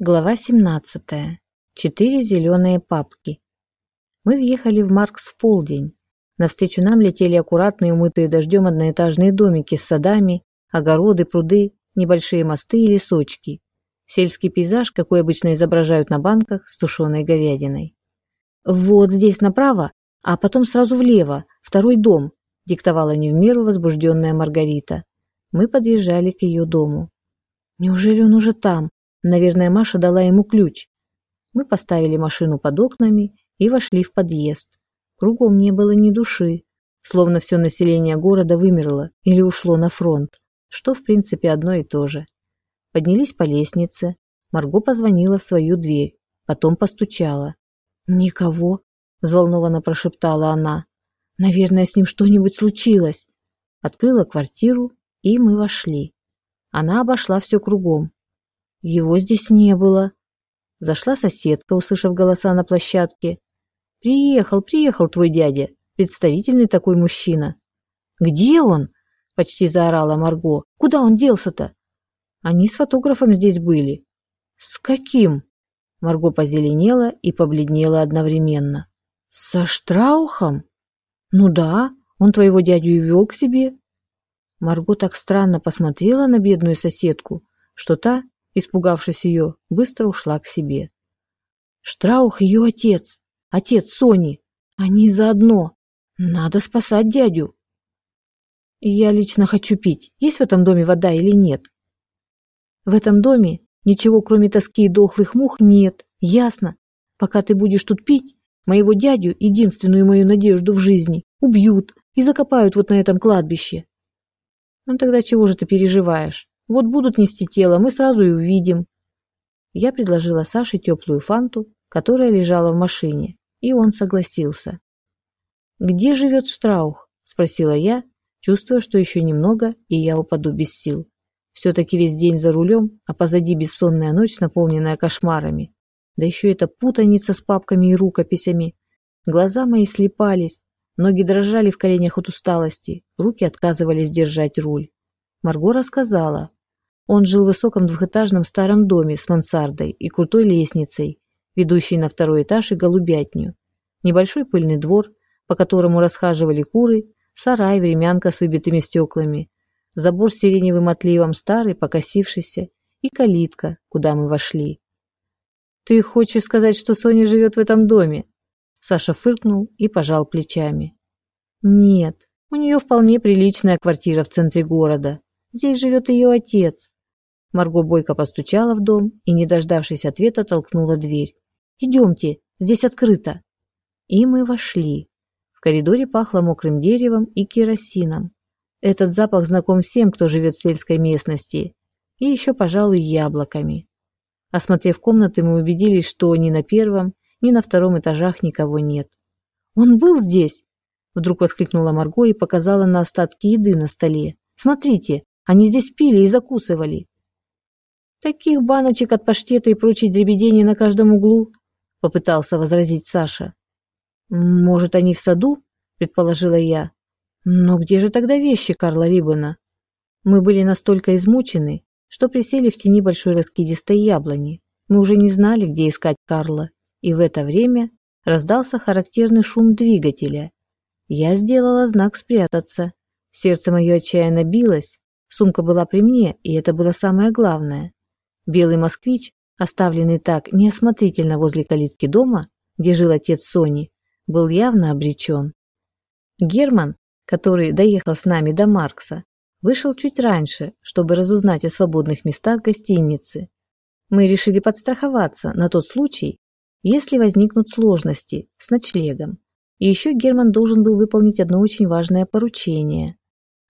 Глава 17. Четыре зеленые папки. Мы въехали в Маркс в полдень. Навстречу нам летели аккуратные, умытые дождем одноэтажные домики с садами, огороды, пруды, небольшие мосты и лесочки. Сельский пейзаж, какой обычно изображают на банках с тушеной говядиной. «Вот здесь направо, а потом сразу влево, второй дом», диктовала не в меру возбужденная Маргарита. Мы подъезжали к ее дому. «Неужели он уже там?» Наверное, Маша дала ему ключ. Мы поставили машину под окнами и вошли в подъезд. Кругом не было ни души, словно все население города вымерло или ушло на фронт, что в принципе одно и то же. Поднялись по лестнице. Марго позвонила в свою дверь, потом постучала. «Никого», – взволнованно прошептала она. «Наверное, с ним что-нибудь случилось». Открыла квартиру, и мы вошли. Она обошла все кругом, его здесь не было. Зашла соседка, услышав голоса на площадке. «Приехал, приехал твой дядя. Представительный такой мужчина». «Где он?» – почти заорала Марго. «Куда он делся-то?» «Они с фотографом здесь были». «С каким?» Марго позеленела и побледнела одновременно. «Со Штраухом?» «Ну да, он твоего дядю и вел к себе». Марго так странно посмотрела на бедную соседку, что та Испугавшись ее, быстро ушла к себе. Штраух ее отец, отец Сони. Они заодно. Надо спасать дядю. Я лично хочу пить. Есть в этом доме вода или нет? В этом доме ничего, кроме тоски и дохлых мух, нет. Ясно. Пока ты будешь тут пить, моего дядю, единственную мою надежду в жизни, убьют и закопают вот на этом кладбище. Ну тогда чего же ты переживаешь? Вот будут нести тело, мы сразу и увидим. Я предложила Саше теплую фанту, которая лежала в машине, и он согласился. «Где живет Штраух?» – спросила я, чувствуя, что еще немного, и я упаду без сил. Все-таки весь день за рулем, а позади бессонная ночь, наполненная кошмарами. Да еще эта путаница с папками и рукописями. Глаза мои слепались, ноги дрожали в коленях от усталости, руки отказывались держать руль. Марго рассказала, он жил в высоком двухэтажном старом доме с мансардой и крутой лестницей, ведущей на второй этаж и голубятню. Небольшой пыльный двор, по которому расхаживали куры, сарай, времянка с выбитыми стеклами, забор с сиреневым отливом старый, покосившийся, и калитка, куда мы вошли. «Ты хочешь сказать, что Соня живет в этом доме?» Саша фыркнул и пожал плечами. «Нет, у нее вполне приличная квартира в центре города. Здесь живет ее отец. Марго бойко постучала в дом и, не дождавшись ответа, толкнула дверь. «Идемте, здесь открыто». И мы вошли. В коридоре пахло мокрым деревом и керосином. Этот запах знаком всем, кто живет в сельской местности. И еще, пожалуй, яблоками. Осмотрев комнаты, мы убедились, что ни на первом, ни на втором этажах никого нет. «Он был здесь!» Вдруг воскликнула Марго и показала на остатки еды на столе. «Смотрите, они здесь пили и закусывали. Таких баночек от паштета и прочей дребедени на каждом углу, попытался возразить Саша. Может, они в саду? предположила я. Но где же тогда вещи Карла Риббена? Мы были настолько измучены, что присели в тени большой раскидистой яблони. Мы уже не знали, где искать Карла, и в это время раздался характерный шум двигателя. Я сделала знак спрятаться. Сердце мое отчаянно билось, сумка была при мне, и это было самое главное. Белый москвич, оставленный так неосмотрительно возле калитки дома, где жил отец Сони, был явно обречен. Герман, который доехал с нами до Маркса, вышел чуть раньше, чтобы разузнать о свободных местах гостиницы. Мы решили подстраховаться на тот случай, если возникнут сложности с ночлегом. И еще Герман должен был выполнить одно очень важное поручение.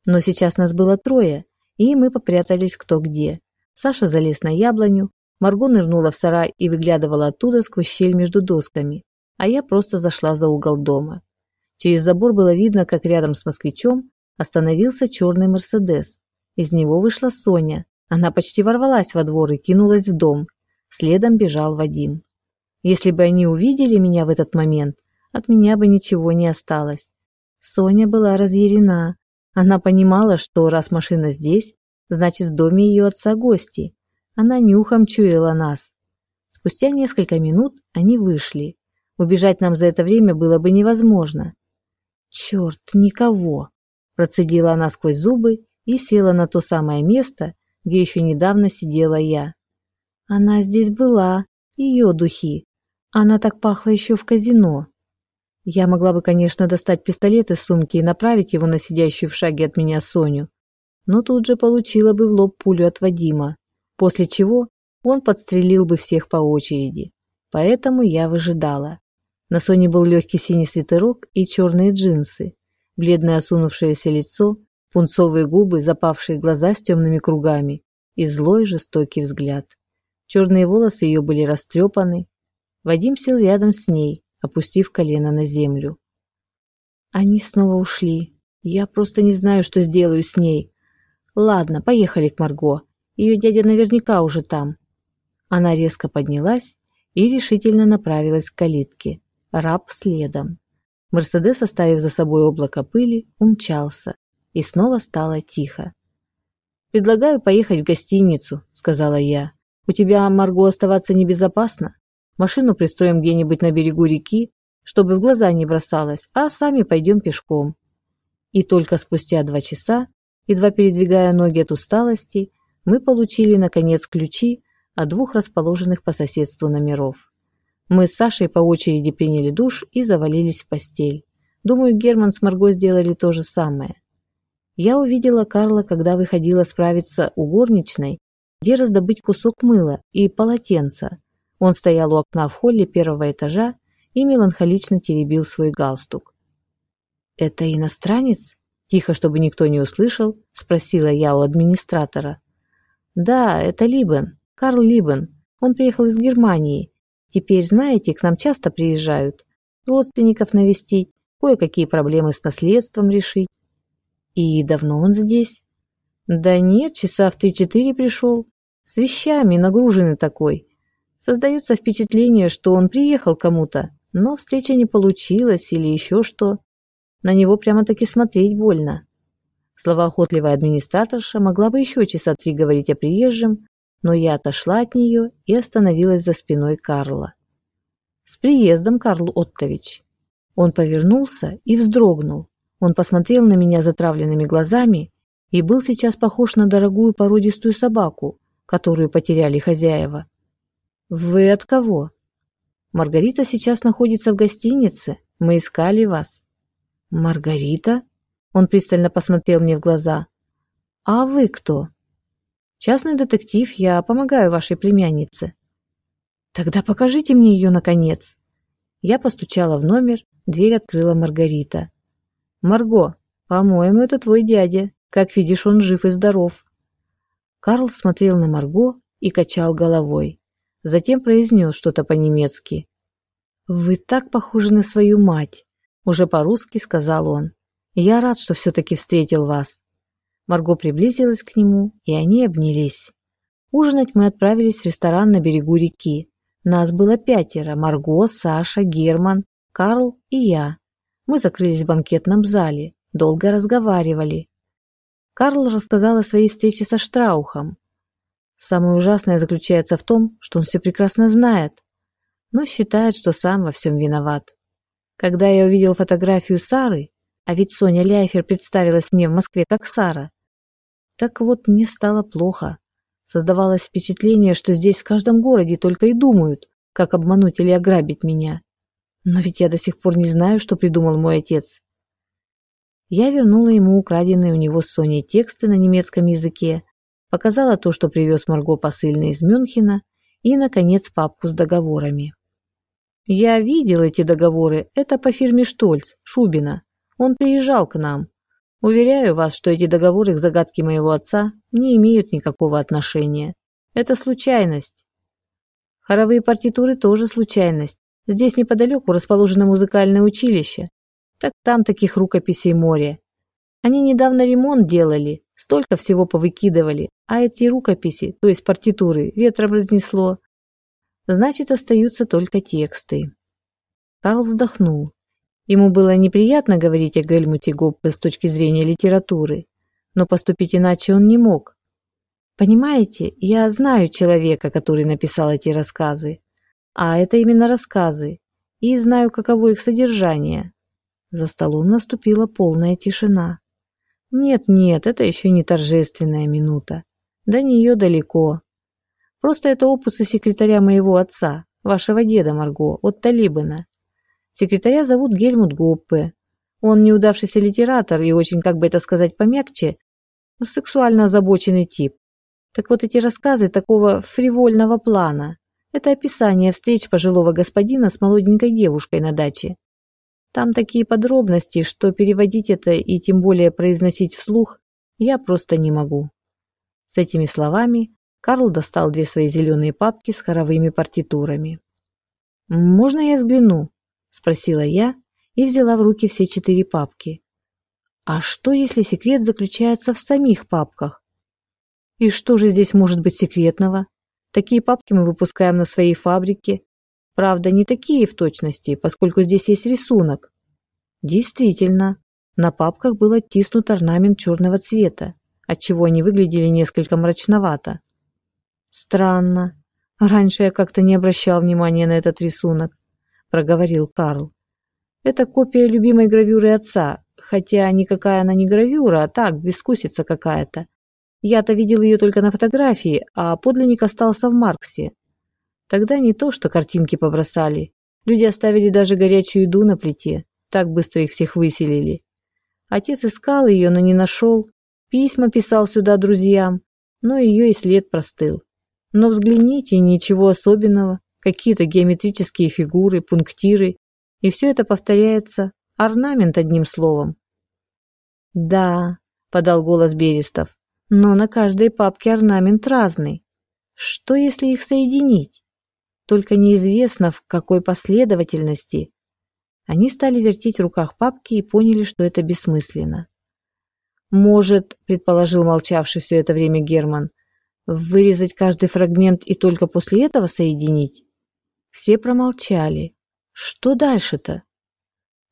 Но сейчас нас было трое, и мы попрятались кто где. Саша залез на яблоню, Марго нырнула в сарай и выглядывала оттуда сквозь щель между досками, а я просто зашла за угол дома. Через забор было видно, как рядом с москвичом остановился черный Мерседес. Из него вышла Соня. Она почти ворвалась во двор и кинулась в дом. Следом бежал Вадим. Если бы они увидели меня в этот момент, от меня бы ничего не осталось. Соня была разъярена. Она понимала, что раз машина здесь, Значит, в доме ее отца гости. Она нюхом чуяла нас. Спустя несколько минут они вышли. Убежать нам за это время было бы невозможно. «Черт, никого!» – процедила она сквозь зубы и села на то самое место, где еще недавно сидела я. Она здесь была, ее духи. Она так пахла еще в казино. Я могла бы, конечно, достать пистолет из сумки и направить его на сидящую в шаге от меня Соню, но тут же получила бы в лоб пулю от Вадима, после чего он подстрелил бы всех по очереди. Поэтому я выжидала. На Соне был легкий синий свитерок и черные джинсы, бледное осунувшееся лицо, пунцовые губы, запавшие глаза с темными кругами и злой жестокий взгляд. Черные волосы ее были растрепаны. Вадим сел рядом с ней, опустив колено на землю. Они снова ушли. Я просто не знаю, что сделаю с ней. Ладно, поехали к Марго. Ее дядя наверняка уже там. Она резко поднялась и решительно направилась к калитке. Раб следом. Мерседес, оставив за собой облако пыли, умчался, и снова стало тихо. «Предлагаю поехать в гостиницу», — сказала я. «У тебя, Марго, оставаться небезопасно. Машину пристроим где-нибудь на берегу реки, чтобы в глаза не бросалось, а сами пойдем пешком». И только спустя два часа, едва передвигая ноги от усталости, мы получили, наконец, ключи от двух расположенных по соседству номеров. Мы с Сашей по очереди приняли душ и завалились в постель. Думаю, Герман с Марго сделали то же самое. Я увидела Карла, когда выходила справиться у горничной, где раздобыть кусок мыла и полотенца. Он стоял у окна в холле первого этажа и меланхолично теребил свой галстук. «Это иностранец?» Тихо, чтобы никто не услышал, спросила я у администратора. «Да, это Либен, Карл Либен. Он приехал из Германии Теперь, знаете, к нам часто приезжают. Родственников навестить, кое-какие проблемы с наследством решить. И давно он здесь? Да нет, часа в три-четыре пришел. С вещами, нагруженный такой. Создается впечатление, что он приехал кому-то, но встреча не получилась или еще что. На него прямо-таки смотреть больно. Словоохотливая администраторша могла бы еще часа три говорить о приезжем, но я отошла от нее и остановилась за спиной Карла. «С приездом, Карл Оттович!» Он повернулся и вздрогнул. Он посмотрел на меня затравленными глазами и был сейчас похож на дорогую породистую собаку, которую потеряли хозяева. «Вы от кого?» «Маргарита сейчас находится в гостинице. Мы искали вас». «Маргарита?» Он пристально посмотрел мне в глаза. «А вы кто?» Частный детектив, я помогаю вашей племяннице. Тогда покажите мне ее, наконец. Я постучала в номер, дверь открыла Маргарита. Марго, по-моему, это твой дядя. Как видишь, он жив и здоров. Карл смотрел на Марго и качал головой. Затем произнес что-то по-немецки. «Вы так похожи на свою мать», — уже по-русски сказал он. «Я рад, что все-таки встретил вас. Марго приблизилась к нему, и они обнялись. Ужинать мы отправились в ресторан на берегу реки. Нас было пятеро – Марго, Саша, Герман, Карл и я. Мы закрылись в банкетном зале, долго разговаривали. Карл рассказал о своей встрече со Штраухом. Самое ужасное заключается в том, что он все прекрасно знает, но считает, что сам во всем виноват. Когда я увидел фотографию Сары, а ведь Соня Ляйфер представилась мне в Москве как Сара, так вот, мне стало плохо. Создавалось впечатление, что здесь в каждом городе только и думают, как обмануть или ограбить меня. Но ведь я до сих пор не знаю, что придумал мой отец. Я вернула ему украденные у него с Соней тексты на немецком языке, показала то, что привез Марго посыльный из Мюнхена, и, наконец, папку с договорами. Я видел эти договоры, это по фирме Штольц, Шубина. Он приезжал к нам. Уверяю вас, что эти договоры к загадке моего отца не имеют никакого отношения. Это случайность. Хоровые партитуры тоже случайность. Здесь неподалеку расположено музыкальное училище. Так там таких рукописей море. Они недавно ремонт делали, столько всего повыкидывали, а эти рукописи, то есть партитуры, ветром разнесло. Значит, остаются только тексты. Карл вздохнул. Ему было неприятно говорить о Гельмуте Гоппе с точки зрения литературы, но поступить иначе он не мог. Понимаете, я знаю человека, который написал эти рассказы. А это именно рассказы. И знаю, каково их содержание. За столом наступила полная тишина. Нет-нет, это еще не торжественная минута. До нее далеко. Просто это опусы секретаря моего отца, вашего деда Марго, от Талибана. Секретаря зовут Гельмут Гоппе. Он неудавшийся литератор и очень, как бы это сказать помягче, сексуально озабоченный тип. Так вот эти рассказы такого фривольного плана – это описание встреч пожилого господина с молоденькой девушкой на даче. Там такие подробности, что переводить это и тем более произносить вслух я просто не могу. С этими словами Карл достал две свои зеленые папки с хоровыми партитурами. «Можно я взгляну?» – спросила я и взяла в руки все четыре папки. «А что, если секрет заключается в самих папках?» «И что же здесь может быть секретного? Такие папки мы выпускаем на своей фабрике. Правда, не такие в точности, поскольку здесь есть рисунок». Действительно, на папках был оттиснут орнамент черного цвета, отчего они выглядели несколько мрачновато. Странно. Раньше я как-то не обращал внимания на этот рисунок, проговорил Карл. Это копия любимой гравюры отца, хотя никакая она не гравюра, а так, бескусица какая-то. Я-то видел ее только на фотографии, а подлинник остался в Марксе. Тогда не то, что картинки побросали. Люди оставили даже горячую еду на плите. Так быстро их всех выселили. Отец искал ее, но не нашел. Письма писал сюда друзьям, но ее и след простыл. Но взгляните, ничего особенного, какие-то геометрические фигуры, пунктиры, и все это повторяется, орнамент одним словом. Да, подал голос Берестов, но на каждой папке орнамент разный. Что если их соединить? Только неизвестно, в какой последовательности. Они стали вертеть в руках папки и поняли, что это бессмысленно. Может, предположил молчавший все это время Герман, Вырезать каждый фрагмент и только после этого соединить? Все промолчали. Что дальше-то?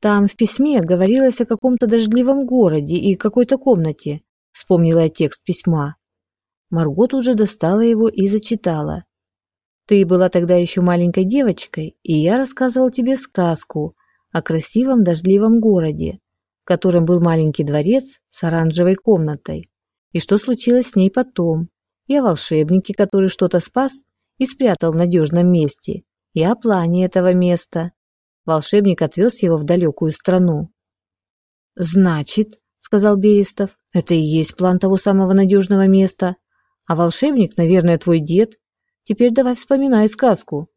Там в письме говорилось о каком-то дождливом городе и какой-то комнате, вспомнила я текст письма. Марго тут же достала его и зачитала. Ты была тогда еще маленькой девочкой, и я рассказывал тебе сказку о красивом дождливом городе, в котором был маленький дворец с оранжевой комнатой. И что случилось с ней потом? И о волшебнике, который что-то спас и спрятал в надежном месте, и о плане этого места. Волшебник отвез его в далекую страну. «Значит, — сказал Берестов, — это и есть план того самого надежного места. А волшебник, наверное, твой дед. Теперь давай вспоминай сказку».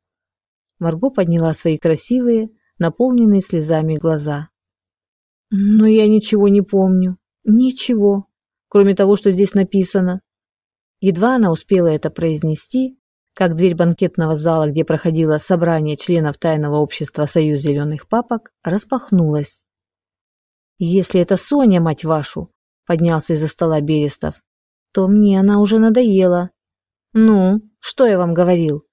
Марго подняла свои красивые, наполненные слезами глаза. «Но я ничего не помню. Ничего. Кроме того, что здесь написано. Едва она успела это произнести, как дверь банкетного зала, где проходило собрание членов тайного общества «Союз зеленых папок», распахнулась. «Если это Соня, мать вашу!» — поднялся из-за стола Берестов. «То мне она уже надоела». «Ну, что я вам говорил?»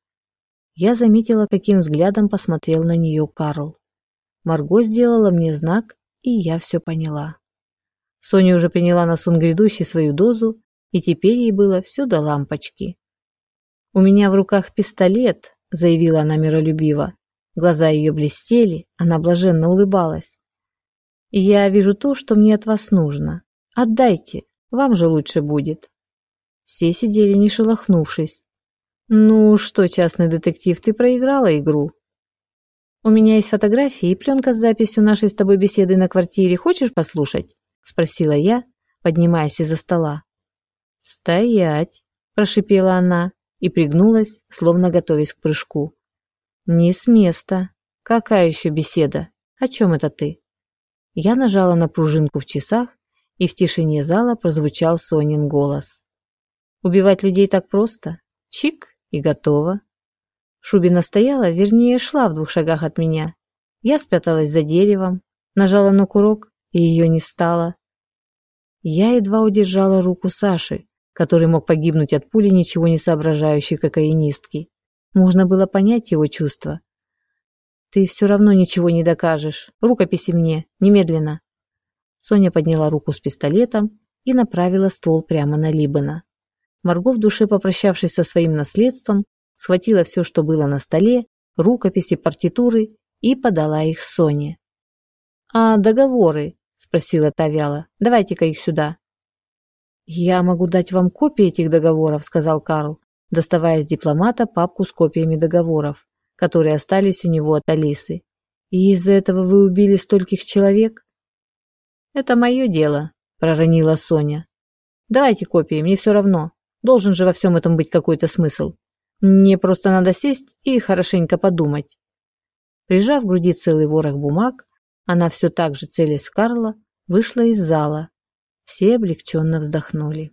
Я заметила, каким взглядом посмотрел на нее Карл. Марго сделала мне знак, и я все поняла. Соня уже приняла на сон грядущий свою дозу и теперь ей было все до лампочки. «У меня в руках пистолет», — заявила она миролюбиво. Глаза ее блестели, она блаженно улыбалась. «Я вижу то, что мне от вас нужно. Отдайте, вам же лучше будет». Все сидели, не шелохнувшись. «Ну что, частный детектив, ты проиграла игру?» «У меня есть фотографии и пленка с записью нашей с тобой беседы на квартире. Хочешь послушать?» — спросила я, поднимаясь из-за стола. «Стоять!» – прошипела она и пригнулась, словно готовясь к прыжку. «Не с места. Какая еще беседа? О чем это ты?» Я нажала на пружинку в часах, и в тишине зала прозвучал Сонин голос. «Убивать людей так просто? Чик и готово!» Шубина стояла, вернее, шла в двух шагах от меня. Я спряталась за деревом, нажала на курок, и ее не стало. Я едва удержала руку Саши, который мог погибнуть от пули ничего не соображающей кокаинистки. Можно было понять его чувства. «Ты все равно ничего не докажешь. Рукописи мне. Немедленно». Соня подняла руку с пистолетом и направила ствол прямо на Либана. Марго, в душе попрощавшись со своим наследством, схватила все, что было на столе, рукописи, партитуры и подала их Соне. «А договоры?» – спросила та вяло. «Давайте-ка их сюда». «Я могу дать вам копии этих договоров», – сказал Карл, доставая из дипломата папку с копиями договоров, которые остались у него от Алисы. «И из-за этого вы убили стольких человек?» «Это мое дело», – проронила Соня. «Давайте копии, мне все равно. Должен же во всем этом быть какой-то смысл. Мне просто надо сесть и хорошенько подумать». Прижав к груди целый ворох бумаг, она все так же, целясь Карла, вышла из зала. Все облегченно вздохнули.